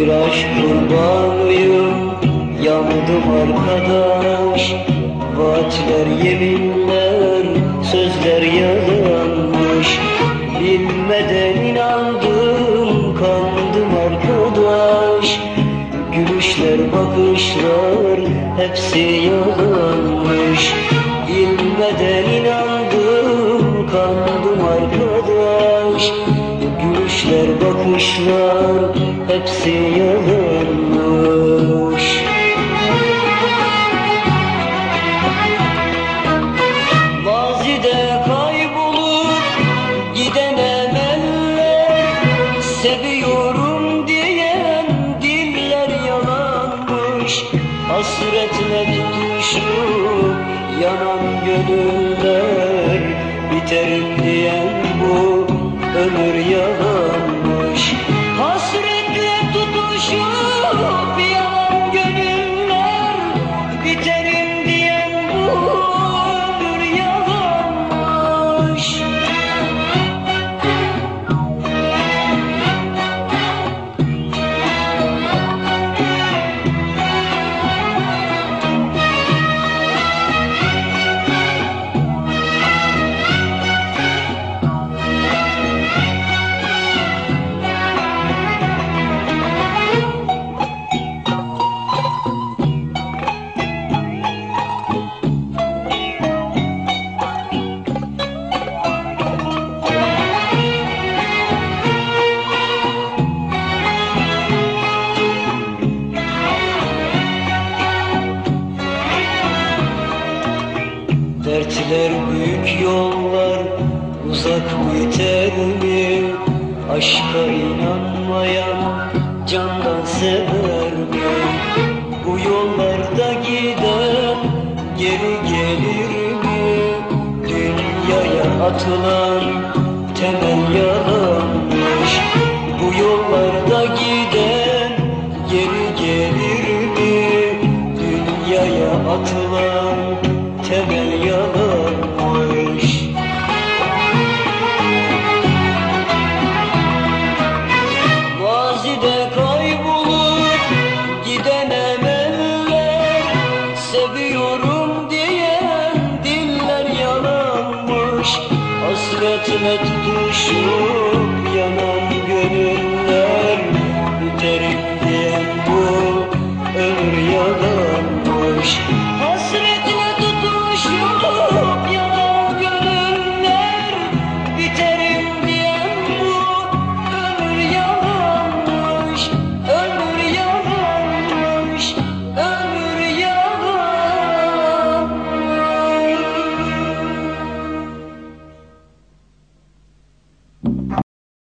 Bir aşk kurbanıyım Yandım arkadaş Vaatler, yeminler Sözler yalanmış. Bilmeden inandım Kandım arkadaş. Gülüşler, bakışlar Hepsi yalanmış. Bilmeden inandım Gülüşler, bakışlar hepsi yalanmış. Mazide kaybolup giden emeller Seviyorum diyen diller yalanmış. Hasretle tutuşup yanan gönüller Biterim diyen bu ömür yalanmış Dertler büyük yollar uzak biter mi? Aşka inanmayan candan sever mi? Bu yollarda giden geri gelir mi? Dünyaya atılan temel yalanmış Bu yollarda giden geri gelir mi? Dünyaya atılan çebel yanılmış Mazide kaybolup gidemem eller. Seviyorum diyen diller yalanmış Hasretime tutuşup yanan gönüller. Biterim diyen bu ömür yalanmış. Hasret